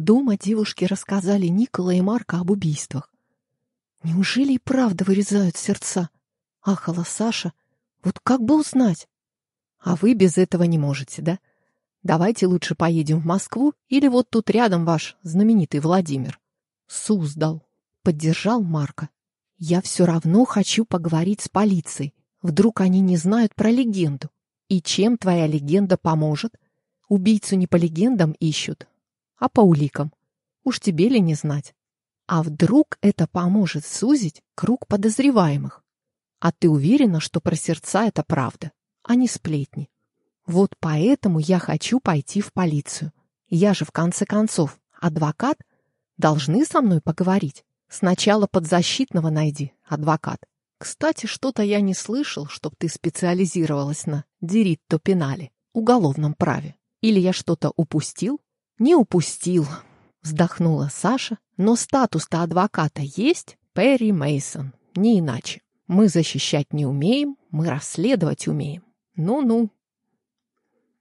Дома девушки рассказали Никола и Марка об убийствах. Неужели и правда вырезают сердца? Ахала Саша. Вот как бы узнать? А вы без этого не можете, да? Давайте лучше поедем в Москву или вот тут рядом ваш знаменитый Владимир. Суздал. Поддержал Марка. Я все равно хочу поговорить с полицией. Вдруг они не знают про легенду. И чем твоя легенда поможет? Убийцу не по легендам ищут, а по уликам. Уж тебе ли не знать? А вдруг это поможет сузить круг подозреваемых? А ты уверена, что про сердца это правда, а не сплетни? Вот поэтому я хочу пойти в полицию. Я же, в конце концов, адвокат. Должны со мной поговорить. Сначала подзащитного найди, адвокат. Кстати, что-то я не слышал, чтоб ты специализировалась на диритто пенале, уголовном праве. Или я что-то упустил? Не упустил, вздохнула Саша. Но статус-то адвоката есть, Перри Мейсон, не иначе. Мы защищать не умеем, мы расследовать умеем. Ну-ну.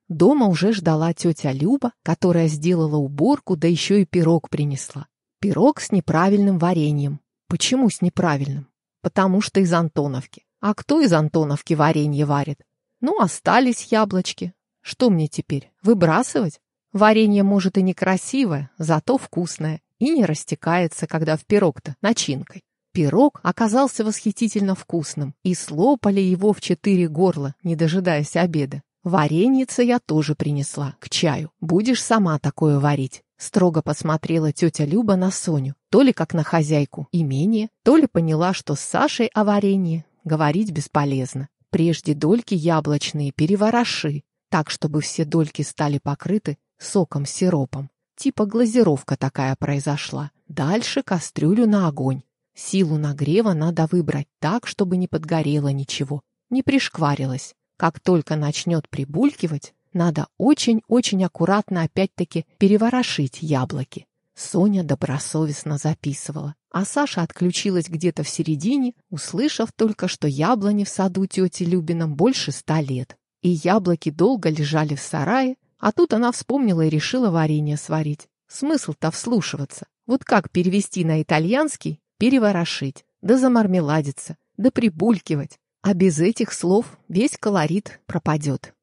Дома уже ждала тетя Люба, которая сделала уборку, да еще и пирог принесла. Пирог с неправильным вареньем. Почему с неправильным? Потому что из Антоновки. А кто из Антоновки варенье варит? Ну, остались яблочки. Что мне теперь, выбрасывать? Варенье, может, и некрасивое, зато вкусное. И не растекается, когда в пирог-то начинкой. Пирог оказался восхитительно вкусным, и слопали его в четыре горла, не дожидаясь обеда. Вареница я тоже принесла, к чаю. Будешь сама такое варить. Строго посмотрела тетя Люба на Соню, то ли как на хозяйку имения, то ли поняла, что с Сашей о варенье говорить бесполезно. Прежде дольки яблочные перевороши, так, чтобы все дольки стали покрыты соком-сиропом. Типа глазировка такая произошла. Дальше кастрюлю на огонь. Силу нагрева надо выбрать так, чтобы не подгорело ничего, не пришкварилось. Как только начнет прибулькивать, надо очень-очень аккуратно опять-таки переворошить яблоки. Соня добросовестно записывала, а Саша отключилась где-то в середине, услышав только, что яблони в саду тети Любином больше ста лет. И яблоки долго лежали в сарае, а тут она вспомнила и решила варенье сварить. Смысл-то вслушиваться. Вот как перевести на итальянский переворошить, да замармеладиться, да прибулькивать. А без этих слов весь колорит пропадет.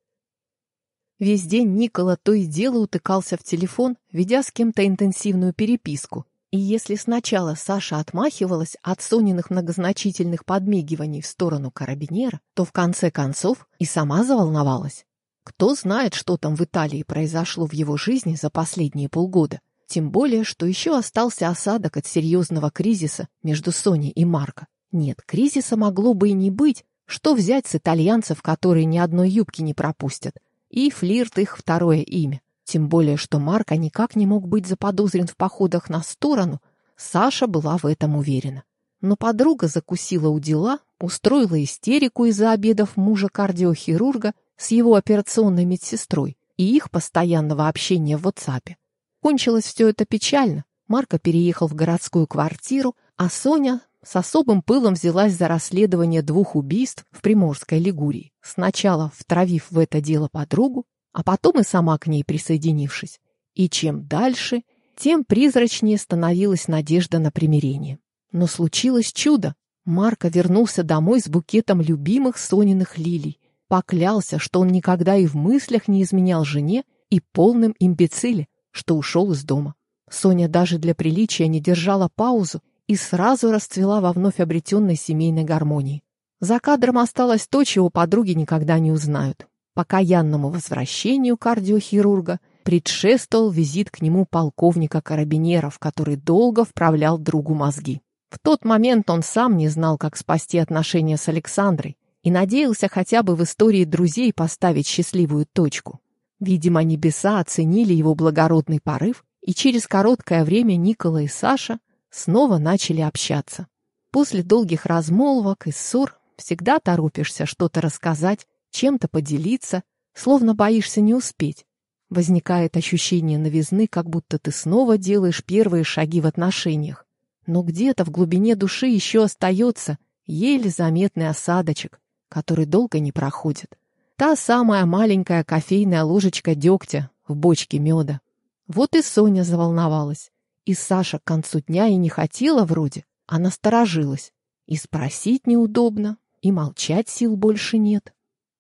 Весь день Никола то и дело утыкался в телефон, ведя с кем-то интенсивную переписку. И если сначала Саша отмахивалась от Сониных многозначительных подмигиваний в сторону карабинера, то в конце концов и сама заволновалась. Кто знает, что там в Италии произошло в его жизни за последние полгода. Тем более, что еще остался осадок от серьезного кризиса между Соней и Марко. Нет, кризиса могло бы и не быть. Что взять с итальянцев, которые ни одной юбки не пропустят? и флирт их второе имя. Тем более, что Марка никак не мог быть заподозрен в походах на сторону, Саша была в этом уверена. Но подруга закусила у дела, устроила истерику из-за обедов мужа кардиохирурга с его операционной медсестрой и их постоянного общения в WhatsApp. Кончилось все это печально. Марка переехал в городскую квартиру, а Соня с особым пылом взялась за расследование двух убийств в Приморской Лигурии, сначала втравив в это дело подругу, а потом и сама к ней присоединившись. И чем дальше, тем призрачнее становилась надежда на примирение. Но случилось чудо. Марко вернулся домой с букетом любимых Сониных лилий, поклялся, что он никогда и в мыслях не изменял жене и полным имбециле, что ушел из дома. Соня даже для приличия не держала паузу и сразу расцвела во вновь обретенной семейной гармонии. За кадром осталось то, чего подруги никогда не узнают. По каянному возвращению кардиохирурга предшествовал визит к нему полковника карабинеров, который долго вправлял другу мозги. В тот момент он сам не знал, как спасти отношения с Александрой и надеялся хотя бы в истории друзей поставить счастливую точку. Видимо, небеса оценили его благородный порыв, и через короткое время Никола и Саша снова начали общаться. После долгих размолвок и ссор всегда торопишься что-то рассказать, чем-то поделиться, словно боишься не успеть. Возникает ощущение новизны, как будто ты снова делаешь первые шаги в отношениях. Но где-то в глубине души еще остается еле заметный осадочек, который долго не проходит. Та самая маленькая кофейная ложечка дегтя в бочке меда. Вот и Соня заволновалась. И Саша к концу дня и не хотела вроде, а насторожилась. И спросить неудобно, и молчать сил больше нет.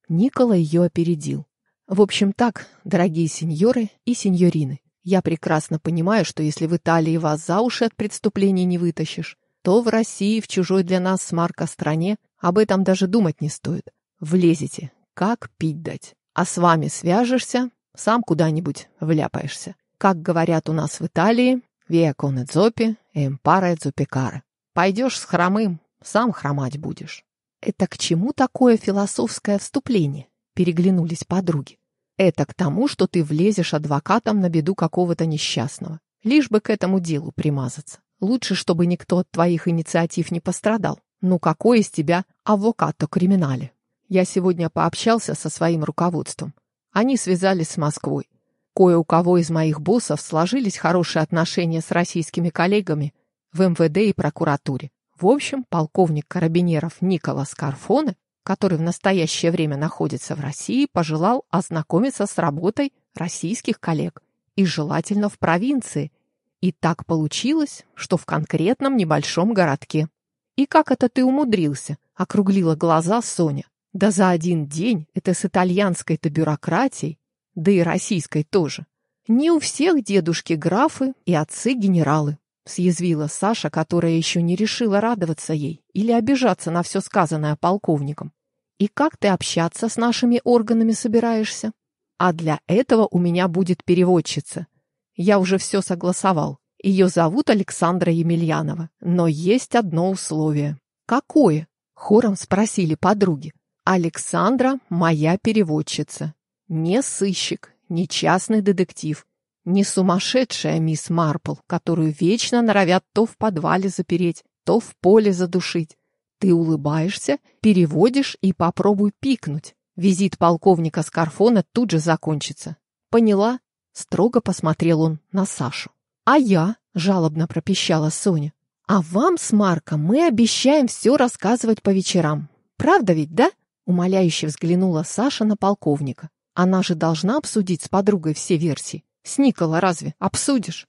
Никола ее опередил. В общем так, дорогие сеньоры и сеньорины, я прекрасно понимаю, что если в Италии вас за уши от преступлений не вытащишь, то в России, в чужой для нас с Марка стране, об этом даже думать не стоит. Влезете, как пить дать. А с вами свяжешься, сам куда-нибудь вляпаешься. Как говорят у нас в Италии, «Виа коне дзопи, эмпаре дзопикаре». Пойдешь с хромым, сам хромать будешь. Это к чему такое философское вступление? Переглянулись подруги. Это к тому, что ты влезешь адвокатом на беду какого-то несчастного. Лишь бы к этому делу примазаться. Лучше, чтобы никто от твоих инициатив не пострадал. Ну какой из тебя авокато криминале? Я сегодня пообщался со своим руководством. Они связались с Москвой. Кое у кого из моих боссов сложились хорошие отношения с российскими коллегами в МВД и прокуратуре. В общем, полковник карабинеров Николас Карфоне, который в настоящее время находится в России, пожелал ознакомиться с работой российских коллег и желательно в провинции. И так получилось, что в конкретном небольшом городке. «И как это ты умудрился?» — округлила глаза Соня. Да за один день это с итальянской-то бюрократией, да и российской тоже. Не у всех дедушки графы и отцы генералы, съязвила Саша, которая еще не решила радоваться ей или обижаться на все сказанное полковником. И как ты общаться с нашими органами собираешься? А для этого у меня будет переводчица. Я уже все согласовал. Ее зовут Александра Емельянова. Но есть одно условие. Какое? Хором спросили подруги. Александра – моя переводчица. Не сыщик, не частный детектив, не сумасшедшая мисс Марпл, которую вечно норовят то в подвале запереть, то в поле задушить. Ты улыбаешься, переводишь и попробуй пикнуть. Визит полковника Скарфона тут же закончится. Поняла? Строго посмотрел он на Сашу. А я, жалобно пропищала Соня. А вам с Марком мы обещаем все рассказывать по вечерам. Правда ведь, да? Умоляюще взглянула Саша на полковника. Она же должна обсудить с подругой все версии. С Никола разве обсудишь?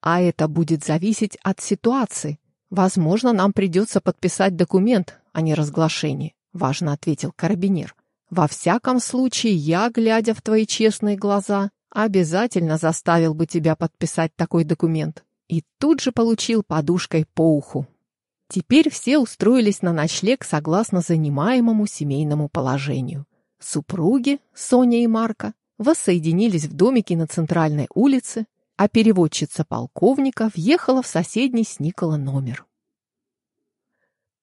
А это будет зависеть от ситуации. Возможно, нам придется подписать документ, а не разглашение, важно ответил карабинер. Во всяком случае, я, глядя в твои честные глаза, обязательно заставил бы тебя подписать такой документ. И тут же получил подушкой по уху. Теперь все устроились на ночлег согласно занимаемому семейному положению. Супруги, Соня и Марка, воссоединились в домике на центральной улице, а переводчица полковника въехала в соседний с Никола номер.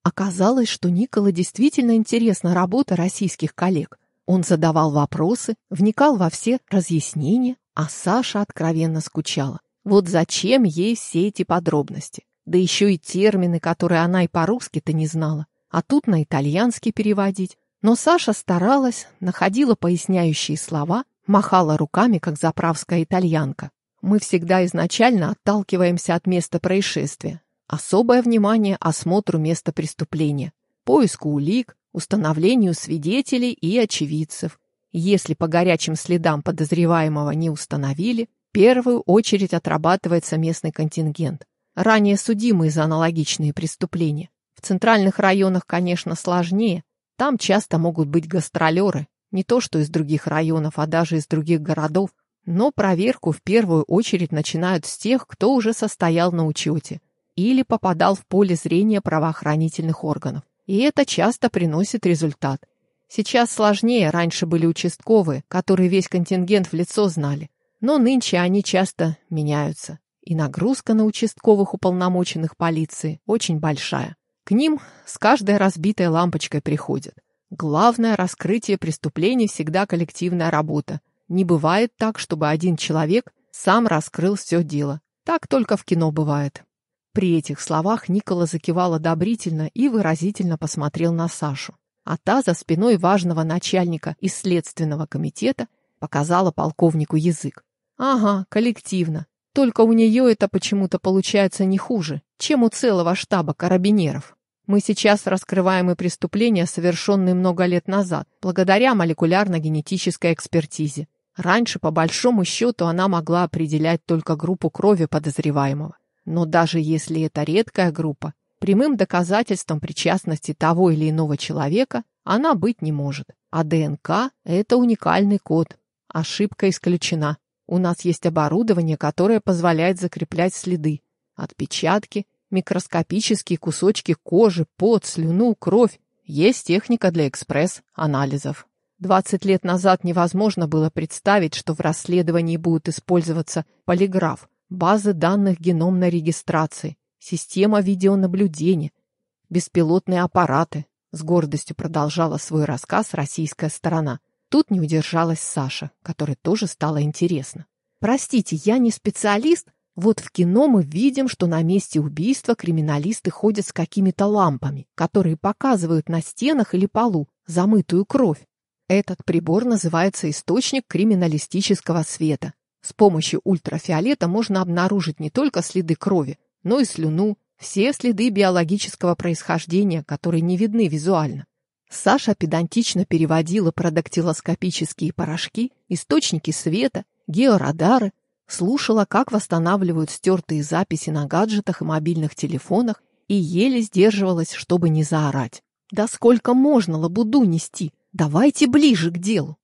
Оказалось, что Никола действительно интересна работа российских коллег. Он задавал вопросы, вникал во все разъяснения, а Саша откровенно скучала. Вот зачем ей все эти подробности? Да еще и термины, которые она и по-русски-то не знала. А тут на итальянский переводить. Но Саша старалась, находила поясняющие слова, махала руками, как заправская итальянка. Мы всегда изначально отталкиваемся от места происшествия. Особое внимание осмотру места преступления, поиску улик, установлению свидетелей и очевидцев. Если по горячим следам подозреваемого не установили, в первую очередь отрабатывается местный контингент ранее судимые за аналогичные преступления. В центральных районах, конечно, сложнее. Там часто могут быть гастролеры, не то что из других районов, а даже из других городов. Но проверку в первую очередь начинают с тех, кто уже состоял на учете или попадал в поле зрения правоохранительных органов. И это часто приносит результат. Сейчас сложнее, раньше были участковые, которые весь контингент в лицо знали. Но нынче они часто меняются и нагрузка на участковых уполномоченных полиции очень большая. К ним с каждой разбитой лампочкой приходят. Главное раскрытие преступлений всегда коллективная работа. Не бывает так, чтобы один человек сам раскрыл все дело. Так только в кино бывает. При этих словах Никола закивал одобрительно и выразительно посмотрел на Сашу. А та за спиной важного начальника из следственного комитета показала полковнику язык. Ага, коллективно. Только у нее это почему-то получается не хуже, чем у целого штаба карабинеров. Мы сейчас раскрываем и преступления, совершенные много лет назад, благодаря молекулярно-генетической экспертизе. Раньше, по большому счету, она могла определять только группу крови подозреваемого. Но даже если это редкая группа, прямым доказательством причастности того или иного человека она быть не может. А ДНК – это уникальный код. Ошибка исключена. У нас есть оборудование, которое позволяет закреплять следы. Отпечатки, микроскопические кусочки кожи, пот, слюну, кровь. Есть техника для экспресс-анализов. 20 лет назад невозможно было представить, что в расследовании будет использоваться полиграф, базы данных геномной регистрации, система видеонаблюдения, беспилотные аппараты. С гордостью продолжала свой рассказ российская сторона. Тут не удержалась Саша, которой тоже стало интересно. «Простите, я не специалист. Вот в кино мы видим, что на месте убийства криминалисты ходят с какими-то лампами, которые показывают на стенах или полу замытую кровь. Этот прибор называется источник криминалистического света. С помощью ультрафиолета можно обнаружить не только следы крови, но и слюну, все следы биологического происхождения, которые не видны визуально. Саша педантично переводила про дактилоскопические порошки, источники света, георадары, слушала, как восстанавливают стертые записи на гаджетах и мобильных телефонах и еле сдерживалась, чтобы не заорать. «Да сколько можно лабуду нести? Давайте ближе к делу!»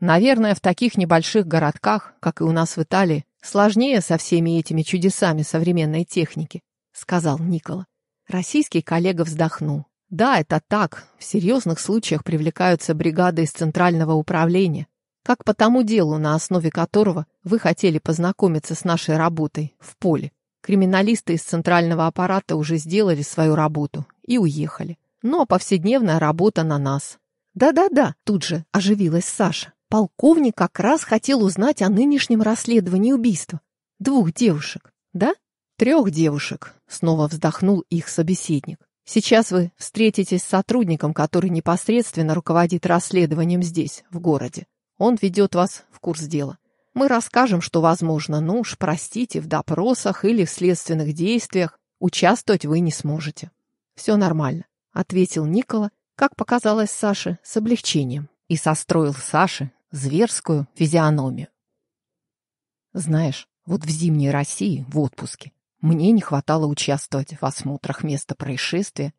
Наверное, в таких небольших городках, как и у нас в Италии, сложнее со всеми этими чудесами современной техники, сказал Никола. Российский коллега вздохнул. Да, это так. В серьезных случаях привлекаются бригады из Центрального управления. Как по тому делу, на основе которого вы хотели познакомиться с нашей работой в поле. Криминалисты из Центрального аппарата уже сделали свою работу и уехали. А повседневная работа на нас. Да-да-да, тут же оживилась Саша. Полковник как раз хотел узнать о нынешнем расследовании убийства. Двух девушек, да? Трех девушек, снова вздохнул их собеседник. Сейчас вы встретитесь с сотрудником, который непосредственно руководит расследованием здесь, в городе. Он ведет вас в курс дела. Мы расскажем, что возможно, ну уж простите, в допросах или в следственных действиях участвовать вы не сможете. Все нормально, ответил Никола, как показалось Саше, с облегчением, и состроил Саше зверскую физиономию. Знаешь, вот в зимней России, в отпуске, мне не хватало участвовать в осмотрах места происшествия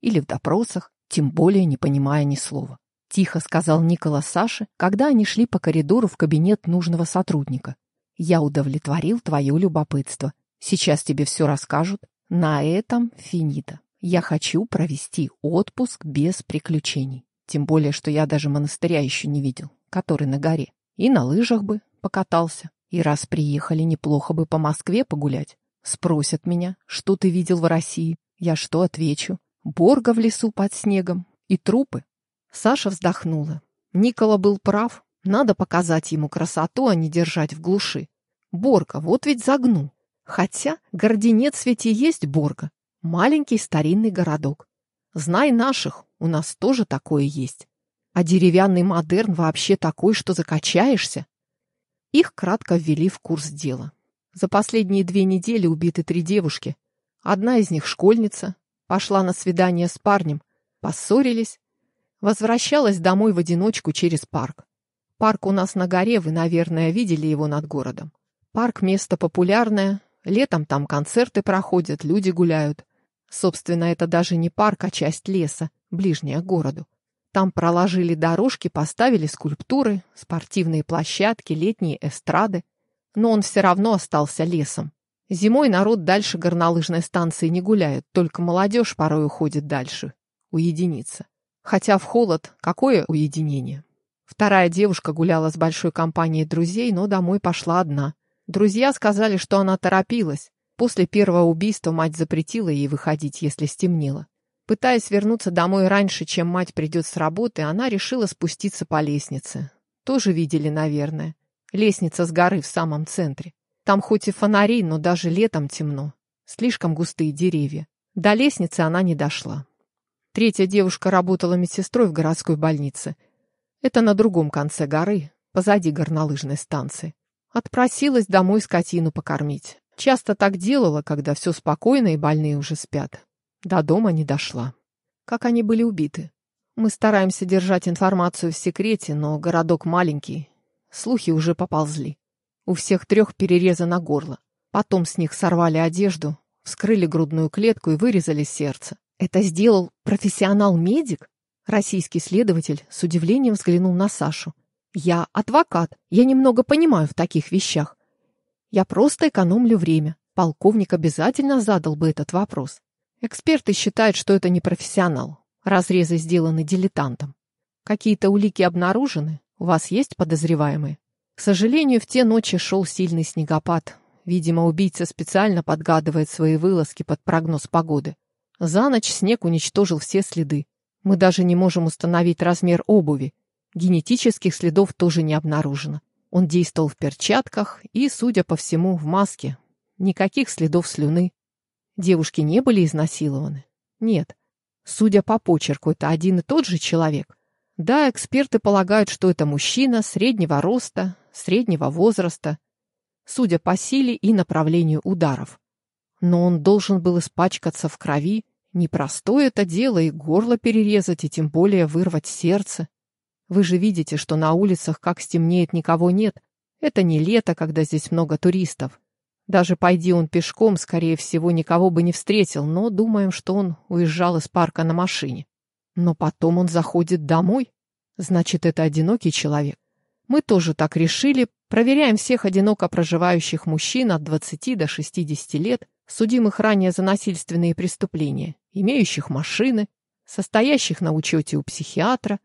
или в допросах, тем более не понимая ни слова. Тихо сказал Никола Саше, когда они шли по коридору в кабинет нужного сотрудника. «Я удовлетворил твое любопытство. Сейчас тебе все расскажут. На этом финита. Я хочу провести отпуск без приключений. Тем более, что я даже монастыря еще не видел который на горе. И на лыжах бы покатался. И раз приехали, неплохо бы по Москве погулять. Спросят меня, что ты видел в России. Я что отвечу? Борга в лесу под снегом и трупы. Саша вздохнула. Никола был прав. Надо показать ему красоту, а не держать в глуши. Борга, вот ведь загну. Хотя Горденец ведь и есть Борга. Маленький старинный городок. Знай наших, у нас тоже такое есть. А деревянный модерн вообще такой, что закачаешься. Их кратко ввели в курс дела. За последние две недели убиты три девушки. Одна из них школьница, пошла на свидание с парнем, поссорились, возвращалась домой в одиночку через парк. Парк у нас на горе, вы, наверное, видели его над городом. Парк – место популярное, летом там концерты проходят, люди гуляют. Собственно, это даже не парк, а часть леса, ближняя к городу. Там проложили дорожки, поставили скульптуры, спортивные площадки, летние эстрады. Но он все равно остался лесом. Зимой народ дальше горнолыжной станции не гуляет, только молодежь порой уходит дальше, уединиться. Хотя в холод какое уединение? Вторая девушка гуляла с большой компанией друзей, но домой пошла одна. Друзья сказали, что она торопилась. После первого убийства мать запретила ей выходить, если стемнело. Пытаясь вернуться домой раньше, чем мать придет с работы, она решила спуститься по лестнице. Тоже видели, наверное. Лестница с горы в самом центре. Там хоть и фонари, но даже летом темно. Слишком густые деревья. До лестницы она не дошла. Третья девушка работала медсестрой в городской больнице. Это на другом конце горы, позади горнолыжной станции. Отпросилась домой скотину покормить. Часто так делала, когда все спокойно и больные уже спят. До дома не дошла. Как они были убиты? Мы стараемся держать информацию в секрете, но городок маленький. Слухи уже поползли. У всех трех перерезано горло. Потом с них сорвали одежду, вскрыли грудную клетку и вырезали сердце. Это сделал профессионал-медик? Российский следователь с удивлением взглянул на Сашу. Я адвокат, я немного понимаю в таких вещах. Я просто экономлю время. Полковник обязательно задал бы этот вопрос. Эксперты считают, что это не профессионал. Разрезы сделаны дилетантом. Какие-то улики обнаружены? У вас есть подозреваемые? К сожалению, в те ночи шел сильный снегопад. Видимо, убийца специально подгадывает свои вылазки под прогноз погоды. За ночь снег уничтожил все следы. Мы даже не можем установить размер обуви. Генетических следов тоже не обнаружено. Он действовал в перчатках и, судя по всему, в маске. Никаких следов слюны. Девушки не были изнасилованы? Нет. Судя по почерку, это один и тот же человек. Да, эксперты полагают, что это мужчина среднего роста, среднего возраста, судя по силе и направлению ударов. Но он должен был испачкаться в крови, Непростое это дело и горло перерезать, и тем более вырвать сердце. Вы же видите, что на улицах, как стемнеет, никого нет. Это не лето, когда здесь много туристов. Даже пойди он пешком, скорее всего, никого бы не встретил, но думаем, что он уезжал из парка на машине. Но потом он заходит домой. Значит, это одинокий человек. Мы тоже так решили, проверяем всех одиноко проживающих мужчин от 20 до 60 лет, судимых ранее за насильственные преступления, имеющих машины, состоящих на учете у психиатра.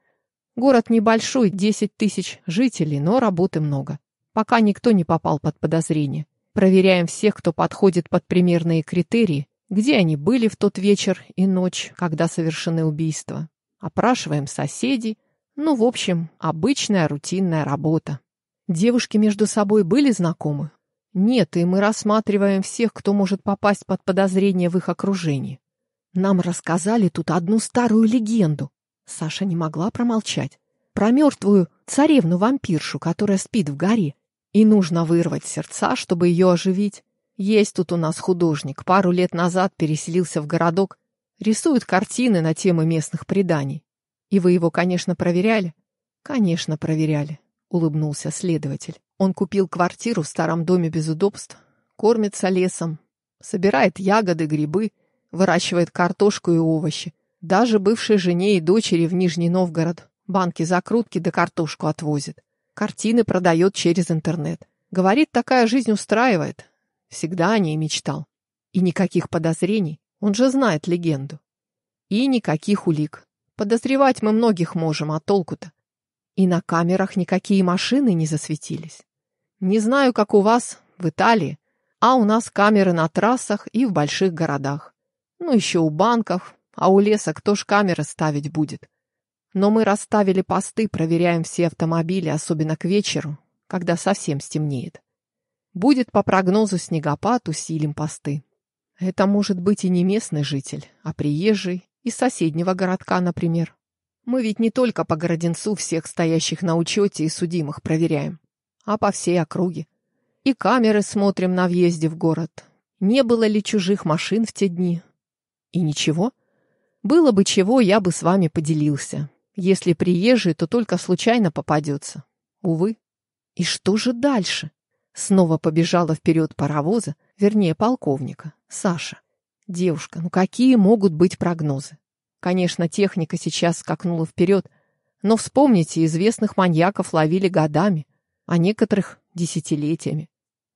Город небольшой, 10 тысяч жителей, но работы много. Пока никто не попал под подозрение. Проверяем всех, кто подходит под примерные критерии, где они были в тот вечер и ночь, когда совершены убийства. Опрашиваем соседей. Ну, в общем, обычная рутинная работа. Девушки между собой были знакомы? Нет, и мы рассматриваем всех, кто может попасть под подозрение в их окружении. Нам рассказали тут одну старую легенду. Саша не могла промолчать. Про мертвую царевну-вампиршу, которая спит в горе. И нужно вырвать сердца, чтобы ее оживить. Есть тут у нас художник. Пару лет назад переселился в городок. Рисует картины на темы местных преданий. И вы его, конечно, проверяли? Конечно, проверяли, улыбнулся следователь. Он купил квартиру в старом доме без удобств, кормится лесом, собирает ягоды, грибы, выращивает картошку и овощи. Даже бывшей жене и дочери в Нижний Новгород банки закрутки да картошку отвозит. Картины продает через интернет. Говорит, такая жизнь устраивает. Всегда о ней мечтал. И никаких подозрений. Он же знает легенду. И никаких улик. Подозревать мы многих можем, а толку-то? И на камерах никакие машины не засветились. Не знаю, как у вас в Италии, а у нас камеры на трассах и в больших городах. Ну, еще у банков, а у леса кто ж камеры ставить будет? Но мы расставили посты, проверяем все автомобили, особенно к вечеру, когда совсем стемнеет. Будет по прогнозу снегопад, усилим посты. Это может быть и не местный житель, а приезжий из соседнего городка, например. Мы ведь не только по Городенцу всех стоящих на учете и судимых проверяем а по всей округе. И камеры смотрим на въезде в город. Не было ли чужих машин в те дни? И ничего. Было бы чего, я бы с вами поделился. Если приезжий, то только случайно попадется. Увы. И что же дальше? Снова побежала вперед паровоза, вернее, полковника, Саша. Девушка, ну какие могут быть прогнозы? Конечно, техника сейчас скакнула вперед, но вспомните, известных маньяков ловили годами а некоторых — десятилетиями.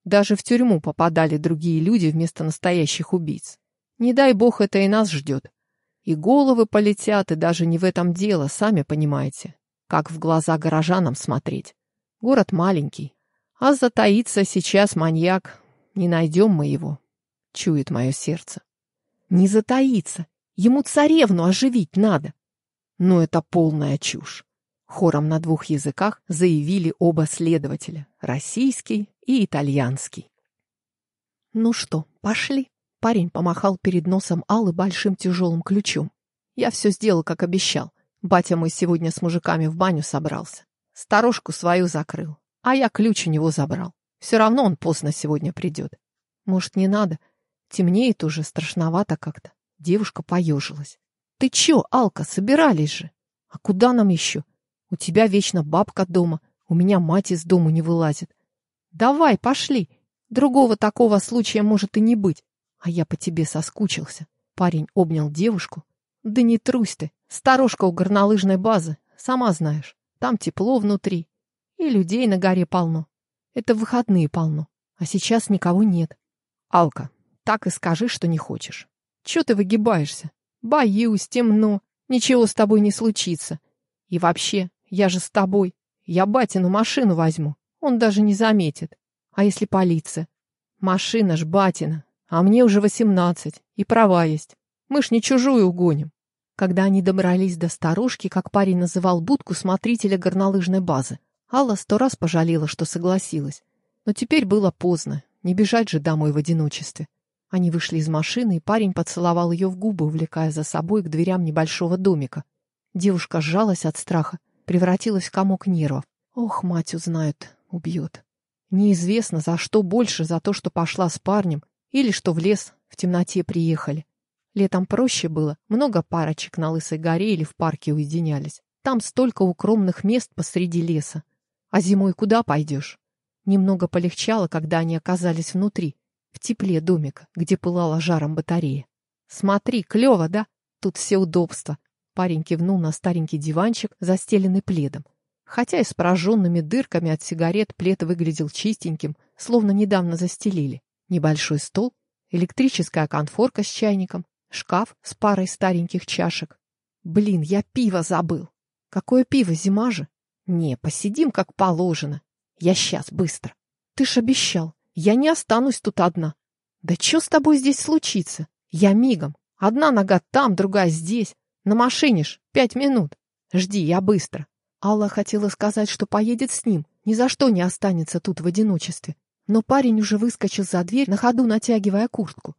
Даже в тюрьму попадали другие люди вместо настоящих убийц. Не дай бог это и нас ждет. И головы полетят, и даже не в этом дело, сами понимаете. Как в глаза горожанам смотреть. Город маленький. А затаится сейчас маньяк. Не найдем мы его. Чует мое сердце. Не затаится. Ему царевну оживить надо. Но это полная чушь. Хором на двух языках заявили оба следователя – российский и итальянский. «Ну что, пошли?» Парень помахал перед носом Аллы большим тяжелым ключом. «Я все сделал, как обещал. Батя мой сегодня с мужиками в баню собрался. Сторожку свою закрыл, а я ключ у него забрал. Все равно он поздно сегодня придет. Может, не надо? Темнеет уже, страшновато как-то». Девушка поежилась. «Ты че, Алка, собирались же? А куда нам еще? У тебя вечно бабка дома. У меня мать из дому не вылазит. Давай, пошли. Другого такого случая может и не быть. А я по тебе соскучился. Парень обнял девушку. Да не трусь ты. Сторожка у горнолыжной базы. Сама знаешь. Там тепло внутри. И людей на горе полно. Это выходные полно. А сейчас никого нет. Алка, так и скажи, что не хочешь. Чего ты выгибаешься? Боюсь, темно. Ничего с тобой не случится. И вообще, я же с тобой. Я батину машину возьму. Он даже не заметит. А если полиция? Машина ж батина. А мне уже восемнадцать. И права есть. Мы ж не чужую угоним. Когда они добрались до сторожки, как парень называл будку смотрителя горнолыжной базы, Алла сто раз пожалела, что согласилась. Но теперь было поздно. Не бежать же домой в одиночестве. Они вышли из машины, и парень поцеловал ее в губы, увлекая за собой к дверям небольшого домика. Девушка сжалась от страха, превратилась в комок нервов. Ох, мать узнает, убьет. Неизвестно, за что больше, за то, что пошла с парнем, или что в лес в темноте приехали. Летом проще было, много парочек на Лысой горе или в парке уединялись. Там столько укромных мест посреди леса. А зимой куда пойдешь? Немного полегчало, когда они оказались внутри, в тепле домика, где пылала жаром батарея. «Смотри, клево, да? Тут все удобства». Парень кивнул на старенький диванчик, застеленный пледом. Хотя и с пораженными дырками от сигарет плед выглядел чистеньким, словно недавно застелили. Небольшой стол, электрическая конфорка с чайником, шкаф с парой стареньких чашек. Блин, я пиво забыл. Какое пиво, зима же? Не, посидим как положено. Я сейчас, быстро. Ты ж обещал. Я не останусь тут одна. Да что с тобой здесь случится? Я мигом. Одна нога там, другая здесь. На машине ж пять минут. Жди, я быстро. Алла хотела сказать, что поедет с ним, ни за что не останется тут в одиночестве. Но парень уже выскочил за дверь, на ходу натягивая куртку.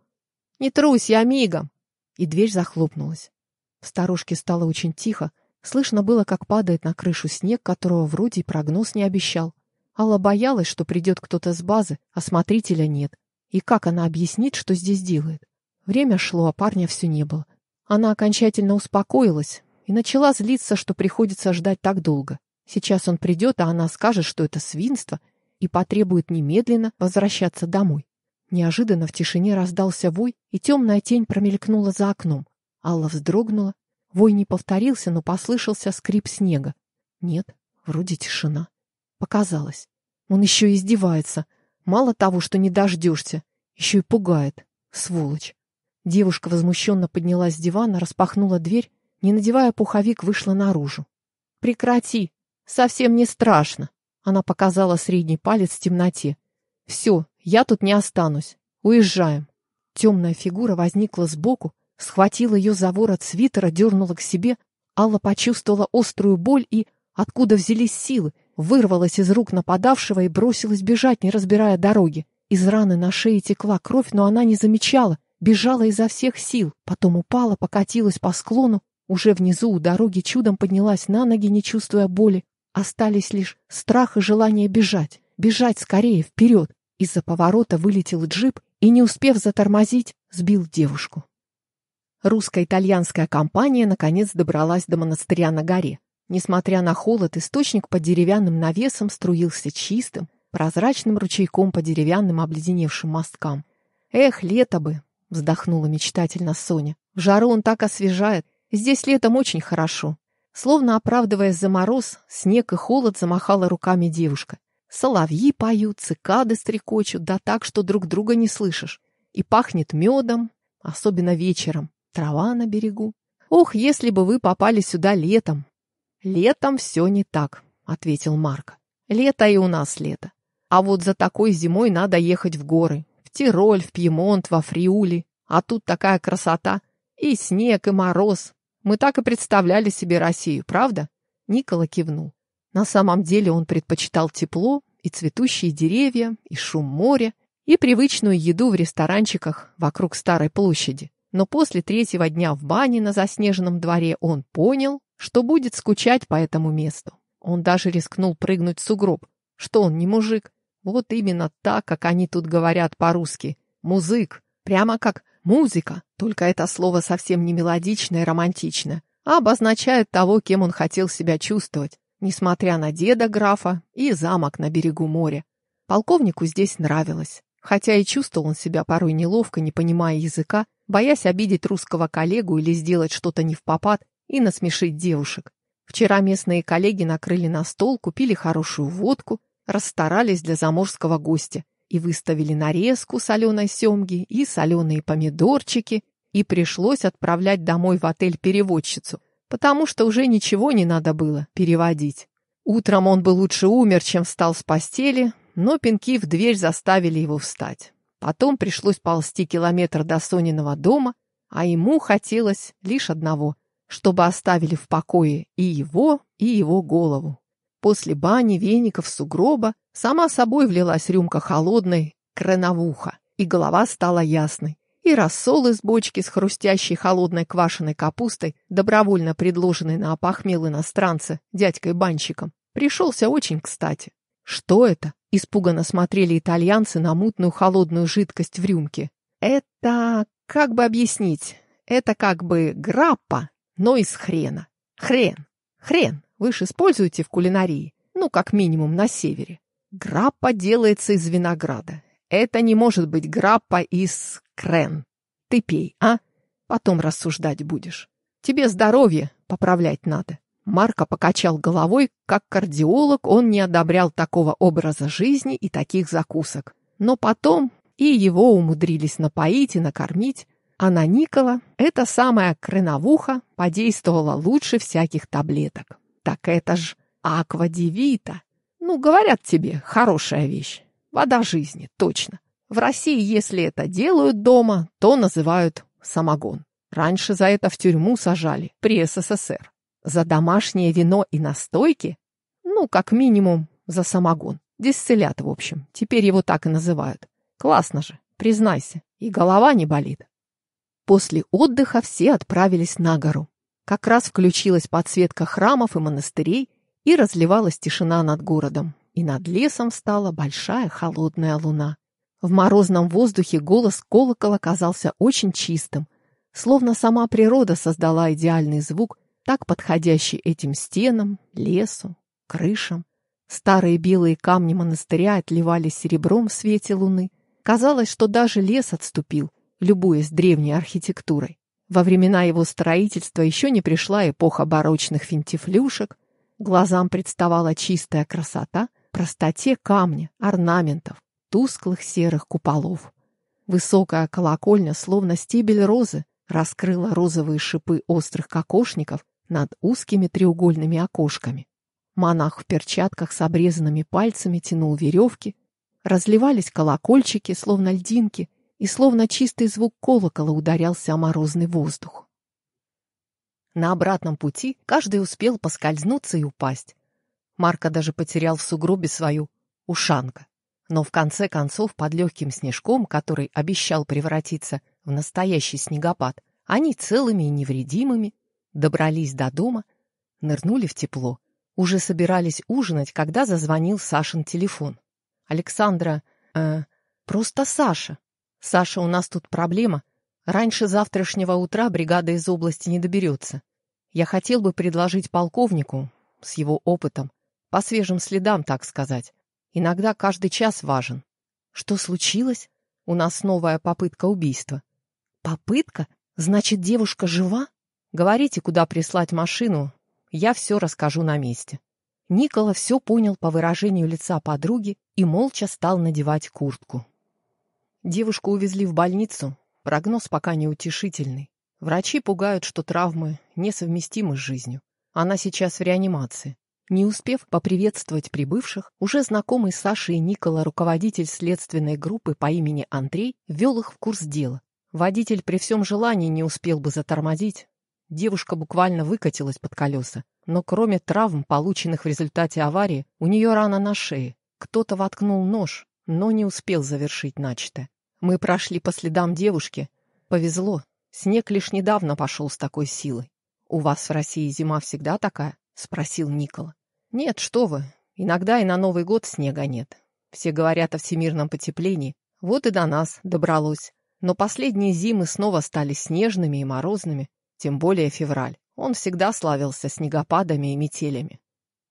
«Не трусь, я мигом!» И дверь захлопнулась. В сторожке стало очень тихо. Слышно было, как падает на крышу снег, которого вроде и прогноз не обещал. Алла боялась, что придет кто-то с базы, а смотрителя нет. И как она объяснит, что здесь делает? Время шло, а парня все не было. Она окончательно успокоилась и начала злиться, что приходится ждать так долго. Сейчас он придет, а она скажет, что это свинство, и потребует немедленно возвращаться домой. Неожиданно в тишине раздался вой, и темная тень промелькнула за окном. Алла вздрогнула. Вой не повторился, но послышался скрип снега. Нет, вроде тишина. Показалось. Он еще издевается. Мало того, что не дождешься, еще и пугает. Сволочь. Девушка возмущенно поднялась с дивана, распахнула дверь, не надевая пуховик, вышла наружу. «Прекрати! Совсем не страшно!» Она показала средний палец в темноте. «Все, я тут не останусь. Уезжаем». Темная фигура возникла сбоку, схватила ее за ворот свитера, дернула к себе. Алла почувствовала острую боль и, откуда взялись силы, вырвалась из рук нападавшего и бросилась бежать, не разбирая дороги. Из раны на шее текла кровь, но она не замечала, бежала изо всех сил, потом упала, покатилась по склону, уже внизу у дороги чудом поднялась на ноги, не чувствуя боли. Остались лишь страх и желание бежать, бежать скорее, вперед. Из-за поворота вылетел джип и, не успев затормозить, сбил девушку. Русско-итальянская компания наконец добралась до монастыря на горе. Несмотря на холод, источник под деревянным навесом струился чистым, прозрачным ручейком по деревянным обледеневшим мосткам. «Эх, лето бы!» — вздохнула мечтательно Соня. «В жару он так освежает. Здесь летом очень хорошо». Словно оправдываясь за мороз, снег и холод замахала руками девушка. Соловьи поют, цикады стрекочут, да так, что друг друга не слышишь. И пахнет медом, особенно вечером. Трава на берегу. Ох, если бы вы попали сюда летом, «Летом все не так», — ответил Марк. «Лето и у нас лето. А вот за такой зимой надо ехать в горы. В Тироль, в Пьемонт, во Фриули. А тут такая красота. И снег, и мороз. Мы так и представляли себе Россию, правда?» Никола кивнул. На самом деле он предпочитал тепло, и цветущие деревья, и шум моря, и привычную еду в ресторанчиках вокруг Старой площади. Но после третьего дня в бане на заснеженном дворе он понял, что будет скучать по этому месту. Он даже рискнул прыгнуть в сугроб. Что он, не мужик? Вот именно так, как они тут говорят по-русски. Музык. Прямо как музыка. Только это слово совсем не мелодичное и романтичное, а обозначает того, кем он хотел себя чувствовать. несмотря на деда графа и замок на берегу моря. Полковнику здесь нравилось, хотя и чувствовал он себя порой неловко, не понимая языка, боясь обидеть русского коллегу или сделать что-то не в попад и насмешить девушек. Вчера местные коллеги накрыли на стол, купили хорошую водку, расстарались для заморского гостя и выставили нарезку соленой семги и соленые помидорчики, и пришлось отправлять домой в отель переводчицу, потому что уже ничего не надо было переводить. Утром он бы лучше умер, чем встал с постели, но пинки в дверь заставили его встать. Потом пришлось ползти километр до Сониного дома, а ему хотелось лишь одного, чтобы оставили в покое и его, и его голову. После бани, веников, сугроба сама собой влилась рюмка холодной, креновуха, и голова стала ясной. И рассол из бочки с хрустящей холодной квашеной капустой, добровольно предложенной на опохмел иностранца дядькой-банщиком, пришелся очень кстати. Что это? Испуганно смотрели итальянцы на мутную холодную жидкость в рюмке. Это, как бы объяснить, это как бы граппа, но из хрена. Хрен. Хрен. Вы же используете в кулинарии. Ну, как минимум, на севере. Граппа делается из винограда. Это не может быть граппа из крен. Ты пей, а? Потом рассуждать будешь. Тебе здоровье поправлять надо. Марко покачал головой, как кардиолог он не одобрял такого образа жизни и таких закусок. Но потом и его умудрились напоить и накормить, а на Никола эта самая креновуха подействовала лучше всяких таблеток. Так это ж аквадивита. Ну, говорят тебе, хорошая вещь. Вода жизни, точно. В России, если это делают дома, то называют самогон. Раньше за это в тюрьму сажали, при СССР. За домашнее вино и настойки? Ну, как минимум, за самогон. Дистиллят, в общем. Теперь его так и называют. Классно же, признайся. И голова не болит. После отдыха все отправились на гору. Как раз включилась подсветка храмов и монастырей, и разливалась тишина над городом, и над лесом стала большая холодная луна. В морозном воздухе голос колокола казался очень чистым, словно сама природа создала идеальный звук, так подходящий этим стенам, лесу, крышам. Старые белые камни монастыря отливали серебром в свете луны. Казалось, что даже лес отступил, любуясь древней архитектурой. Во времена его строительства еще не пришла эпоха барочных финтифлюшек, глазам представала чистая красота, простоте камня, орнаментов, тусклых серых куполов. Высокая колокольня, словно стебель розы, раскрыла розовые шипы острых кокошников над узкими треугольными окошками. Монах в перчатках с обрезанными пальцами тянул веревки, разливались колокольчики, словно льдинки, и словно чистый звук колокола ударялся о морозный воздух. На обратном пути каждый успел поскользнуться и упасть. Марка даже потерял в сугробе свою ушанка. Но в конце концов, под легким снежком, который обещал превратиться в настоящий снегопад, они целыми и невредимыми добрались до дома, нырнули в тепло. Уже собирались ужинать, когда зазвонил Сашин телефон. Александра... Э, просто Саша. «Саша, у нас тут проблема. Раньше завтрашнего утра бригада из области не доберется. Я хотел бы предложить полковнику, с его опытом, по свежим следам, так сказать. Иногда каждый час важен. Что случилось? У нас новая попытка убийства. Попытка? Значит, девушка жива? Говорите, куда прислать машину. Я все расскажу на месте. Никола все понял по выражению лица подруги и молча стал надевать куртку. Девушку увезли в больницу. Прогноз пока неутешительный. Врачи пугают, что травмы несовместимы с жизнью. Она сейчас в реанимации. Не успев поприветствовать прибывших, уже знакомый Саша и Никола, руководитель следственной группы по имени Андрей, ввел их в курс дела. Водитель при всем желании не успел бы затормозить. Девушка буквально выкатилась под колеса. Но кроме травм, полученных в результате аварии, у нее рана на шее. Кто-то воткнул нож, но не успел завершить начатое. Мы прошли по следам девушки. Повезло. Снег лишь недавно пошел с такой силой. «У вас в России зима всегда такая?» — спросил Никола. «Нет, что вы. Иногда и на Новый год снега нет. Все говорят о всемирном потеплении. Вот и до нас добралось. Но последние зимы снова стали снежными и морозными, тем более февраль. Он всегда славился снегопадами и метелями.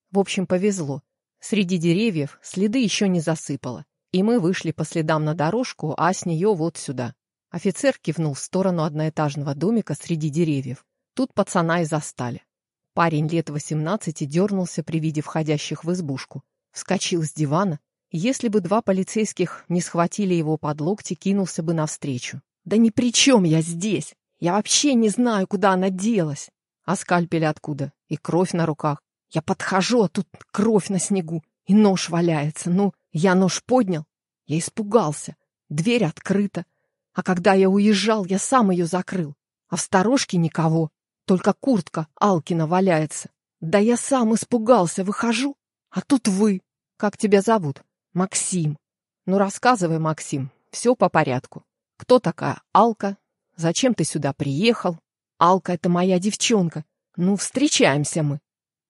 В общем, повезло. Среди деревьев следы еще не засыпало, и мы вышли по следам на дорожку, а с нее вот сюда. Офицер кивнул в сторону одноэтажного домика среди деревьев. Тут пацана и застали. Парень лет восемнадцати дернулся при виде входящих в избушку. Вскочил с дивана. Если бы два полицейских не схватили его под локти, кинулся бы навстречу. «Да ни при чем я здесь! Я вообще не знаю, куда она делась!» А скальпель откуда? И кровь на руках. Я подхожу, а тут кровь на снегу, и нож валяется. Ну, я нож поднял. Я испугался. Дверь открыта. А когда я уезжал, я сам ее закрыл. А в сторожке никого. Только куртка Алкина валяется. Да я сам испугался, выхожу. А тут вы. Как тебя зовут? Максим. Ну, рассказывай, Максим. Все по порядку. Кто такая Алка? Зачем ты сюда приехал? Алка — это моя девчонка. Ну, встречаемся мы.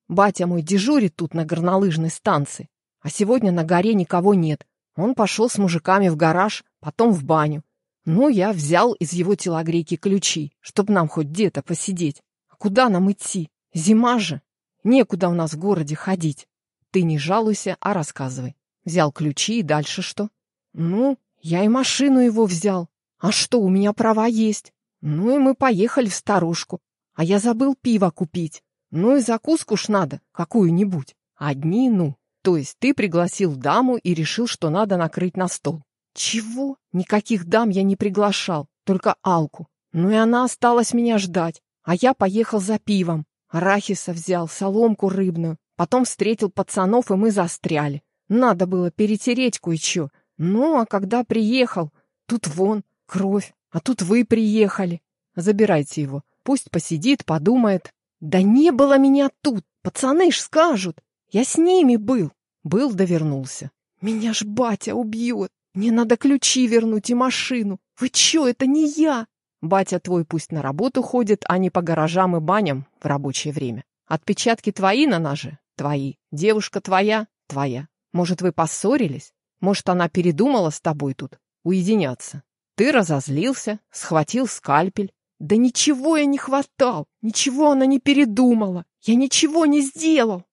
Батя мой дежурит тут на горнолыжной станции, а сегодня на горе никого нет. Он пошел с мужиками в гараж, потом в баню. Ну, я взял из его телогрейки ключи, чтоб нам хоть где-то посидеть. А куда нам идти? Зима же. Некуда у нас в городе ходить. Ты не жалуйся, а рассказывай. Взял ключи и дальше что? Ну, я и машину его взял. А что, у меня права есть. Ну и мы поехали в старушку. А я забыл пиво купить. Ну и закуску ж надо, какую-нибудь. Одни, ну. То есть ты пригласил даму и решил, что надо накрыть на стол. Чего? Никаких дам я не приглашал, только Алку. Ну и она осталась меня ждать. А я поехал за пивом. Арахиса взял, соломку рыбную. Потом встретил пацанов, и мы застряли. Надо было перетереть кое-что. Ну, а когда приехал, тут вон, кровь. А тут вы приехали. Забирайте его. Пусть посидит, подумает. Да не было меня тут, пацаны ж скажут. Я с ними был. Был да вернулся. Меня ж батя убьет. Мне надо ключи вернуть и машину. Вы чё, это не я. Батя твой пусть на работу ходит, а не по гаражам и баням в рабочее время. Отпечатки твои на ноже? Твои. Девушка твоя? Твоя. Может, вы поссорились? Может, она передумала с тобой тут уединяться? Ты разозлился, схватил скальпель, да ничего я не хватал, ничего она не передумала, я ничего не сделал.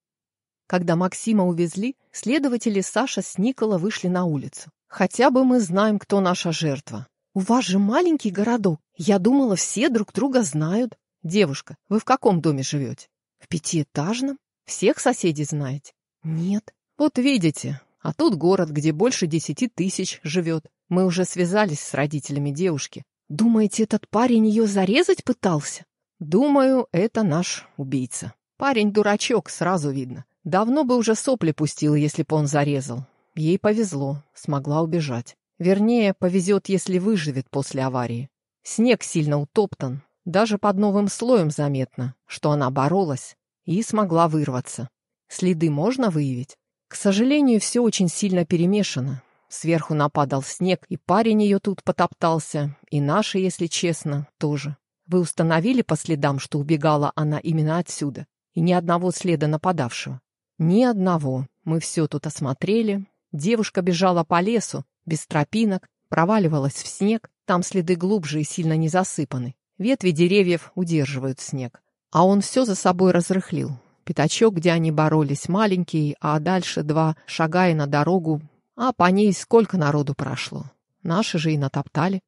Когда Максима увезли, следователи Саша с Никола вышли на улицу. Хотя бы мы знаем, кто наша жертва. У вас же маленький городок. Я думала, все друг друга знают. Девушка, вы в каком доме живете? В пятиэтажном? Всех соседей знаете? Нет. Вот видите, а тут город, где больше десяти тысяч живет. Мы уже связались с родителями девушки. Думаете, этот парень ее зарезать пытался? Думаю, это наш убийца. Парень дурачок, сразу видно. Давно бы уже сопли пустил, если бы он зарезал. Ей повезло, смогла убежать. Вернее, повезет, если выживет после аварии. Снег сильно утоптан, даже под новым слоем заметно, что она боролась и смогла вырваться. Следы можно выявить? К сожалению, все очень сильно перемешано. Сверху нападал снег, и парень ее тут потоптался, и наши, если честно, тоже. Вы установили по следам, что убегала она именно отсюда, и ни одного следа нападавшего? Ни одного. Мы все тут осмотрели. Девушка бежала по лесу, без тропинок, проваливалась в снег, там следы глубже и сильно не засыпаны. Ветви деревьев удерживают снег. А он все за собой разрыхлил. Пятачок, где они боролись, маленький, а дальше два, шагая на дорогу, а по ней сколько народу прошло. Наши же и натоптали.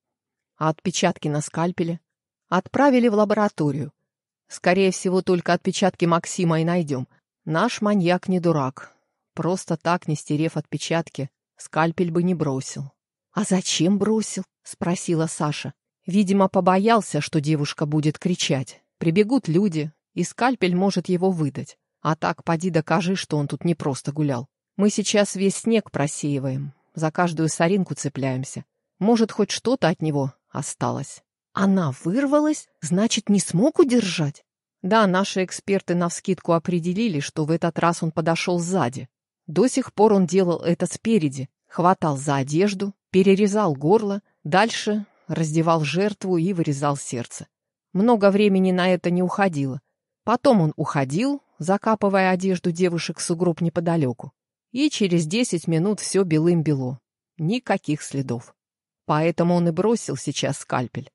А отпечатки на скальпеле? Отправили в лабораторию. Скорее всего, только отпечатки Максима и найдем. Наш маньяк не дурак. Просто так, не стерев отпечатки, скальпель бы не бросил. «А зачем бросил?» — спросила Саша. Видимо, побоялся, что девушка будет кричать. Прибегут люди, и скальпель может его выдать. А так, поди докажи, что он тут не просто гулял. Мы сейчас весь снег просеиваем, за каждую соринку цепляемся. Может, хоть что-то от него осталось. Она вырвалась, значит, не смог удержать? Да, наши эксперты навскидку определили, что в этот раз он подошел сзади. До сих пор он делал это спереди, хватал за одежду, перерезал горло, дальше раздевал жертву и вырезал сердце. Много времени на это не уходило. Потом он уходил, закапывая одежду девушек в сугроб неподалеку. И через десять минут все белым-бело. Никаких следов. Поэтому он и бросил сейчас скальпель.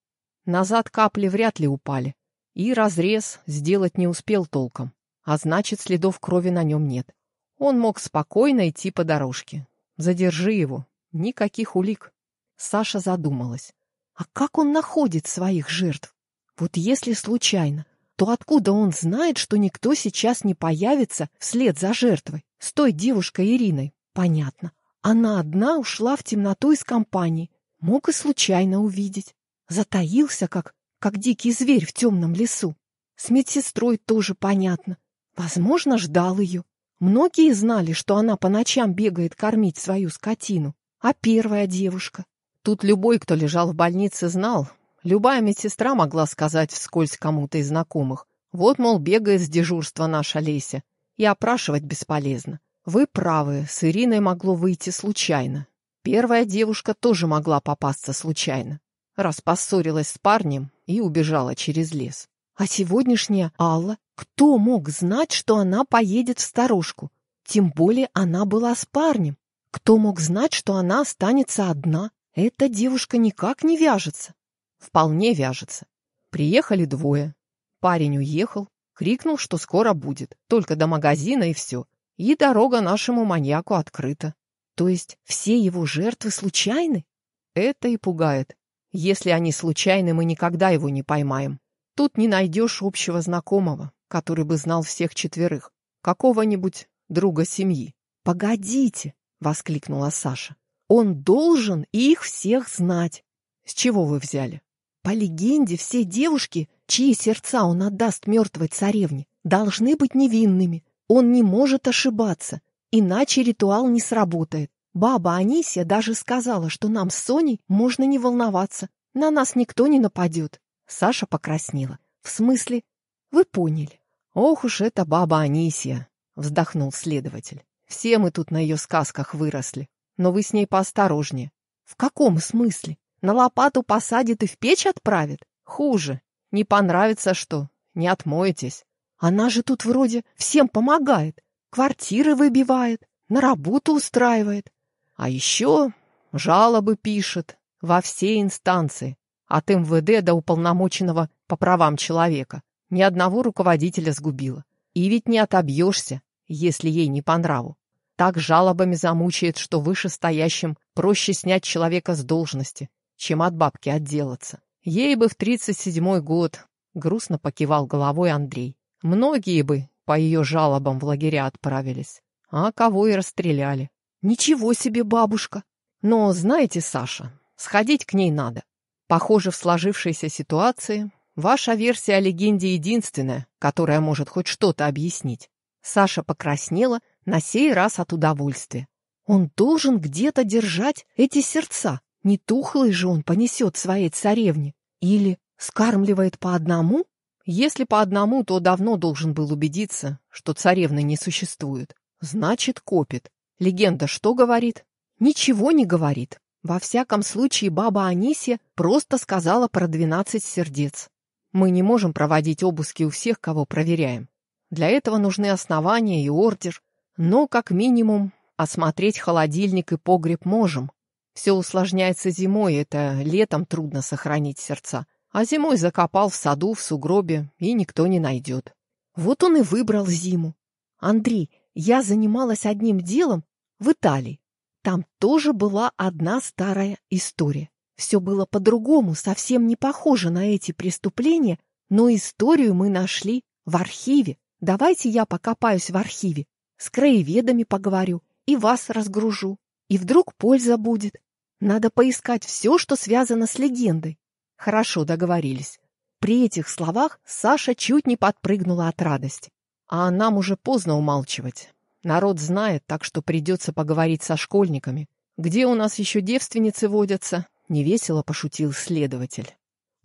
Назад капли вряд ли упали. И разрез сделать не успел толком. а значит, следов крови на нем нет. Он мог спокойно идти по дорожке. Задержи его. Никаких улик. Саша задумалась. А как он находит своих жертв? Вот если случайно, то откуда он знает, что никто сейчас не появится вслед за жертвой? С той девушкой Ириной. Понятно. Она одна ушла в темноту из компании. Мог и случайно увидеть. Затаился, как, как дикий зверь в темном лесу. С медсестрой тоже понятно. Возможно, ждал ее. Многие знали, что она по ночам бегает кормить свою скотину. А первая девушка? Тут любой, кто лежал в больнице, знал. Любая медсестра могла сказать вскользь кому-то из знакомых. Вот, мол, бегает с дежурства наша Леся. И опрашивать бесполезно. Вы правы, с Ириной могло выйти случайно. Первая девушка тоже могла попасться случайно. Раз поссорилась с парнем и убежала через лес. А сегодняшняя Алла, кто мог знать, что она поедет в сторожку? Тем более она была с парнем. Кто мог знать, что она останется одна? Эта девушка никак не вяжется. Вполне вяжется. Приехали двое. Парень уехал, крикнул, что скоро будет, только до магазина и все. И дорога нашему маньяку открыта. То есть все его жертвы случайны? Это и пугает. Если они случайны, мы никогда его не поймаем. Тут не найдешь общего знакомого, который бы знал всех четверых, какого-нибудь друга семьи. «Погодите!» — воскликнула Саша. «Он должен их всех знать!» «С чего вы взяли?» «По легенде, все девушки, чьи сердца он отдаст мертвой царевне, должны быть невинными. Он не может ошибаться, иначе ритуал не сработает. Баба Анисия даже сказала, что нам с Соней можно не волноваться, на нас никто не нападет. Саша покраснела. В смысле? Вы поняли. Ох уж эта баба Анисия, вздохнул следователь. Все мы тут на ее сказках выросли. Но вы с ней поосторожнее. В каком смысле? На лопату посадит и в печь отправит? Хуже. Не понравится что? Не отмоетесь. Она же тут вроде всем помогает. Квартиры выбивает, на работу устраивает. А еще жалобы пишет во все инстанции. От МВД до уполномоченного по правам человека. Ни одного руководителя сгубила. И ведь не отобьешься, если ей не по нраву. Так жалобами замучает, что вышестоящим проще снять человека с должности, чем от бабки отделаться. Ей бы в тридцать седьмой год, грустно покивал головой Андрей. Многие бы по ее жалобам в лагеря отправились, а кого и расстреляли. Ничего себе, бабушка! Но знаете, Саша, сходить к ней надо. Похоже, в сложившейся ситуации ваша версия о легенде единственная, которая может хоть что-то объяснить. Саша покраснела на сей раз от удовольствия. Он должен где-то держать эти сердца. Не тухлый же он понесет своей царевне. Или скармливает по одному? Если по одному, то давно должен был убедиться, что царевны не существует. Значит, копит. Легенда что говорит? Ничего не говорит. Во всяком случае, баба Анисия просто сказала про двенадцать сердец. Мы не можем проводить обыски у всех, кого проверяем. Для этого нужны основания и ордер. Но, как минимум, осмотреть холодильник и погреб можем. Все усложняется зимой, это летом трудно сохранить сердца. А зимой закопал в саду, в сугробе, и никто не найдет. Вот он и выбрал зиму. Андрей, я занималась одним делом в Италии. Там тоже была одна старая история. Все было по-другому, совсем не похоже на эти преступления, но историю мы нашли в архиве. Давайте я покопаюсь в архиве, с краеведами поговорю и вас разгружу. И вдруг польза будет. Надо поискать все, что связано с легендой. Хорошо, договорились. При этих словах Саша чуть не подпрыгнула от радости. А нам уже поздно умалчивать. Народ знает, так что придется поговорить со школьниками. Где у нас еще девственницы водятся? Невесело пошутил следователь.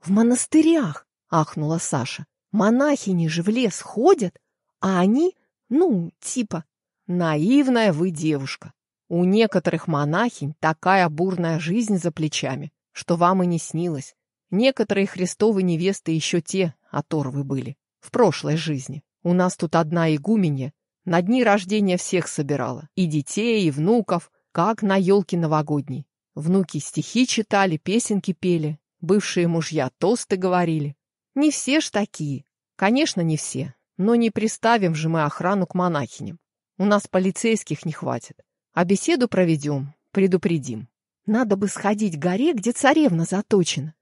В монастырях, ахнула Саша. Монахини же в лес ходят, а они, ну, типа, наивная вы девушка. У некоторых монахинь такая бурная жизнь за плечами, что вам и не снилось. Некоторые христовы невесты еще те оторвы были в прошлой жизни. У нас тут одна игуменья на дни рождения всех собирала. И детей, и внуков, как на елке новогодней. Внуки стихи читали, песенки пели. Бывшие мужья тосты говорили. Не все ж такие. Конечно, не все. Но не приставим же мы охрану к монахиням. У нас полицейских не хватит. А беседу проведем, предупредим. Надо бы сходить к горе, где царевна заточена.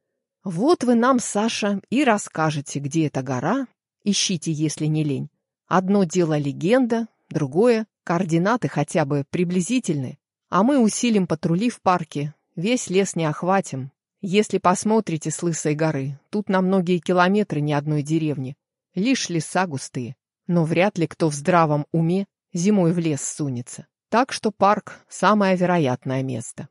Вот вы нам, Саша, и расскажете, где эта гора. Ищите, если не лень. Одно дело легенда, другое — координаты хотя бы приблизительные. А мы усилим патрули в парке, весь лес не охватим. Если посмотрите с Лысой горы, тут на многие километры ни одной деревни. Лишь леса густые. Но вряд ли кто в здравом уме зимой в лес сунется. Так что парк — самое вероятное место.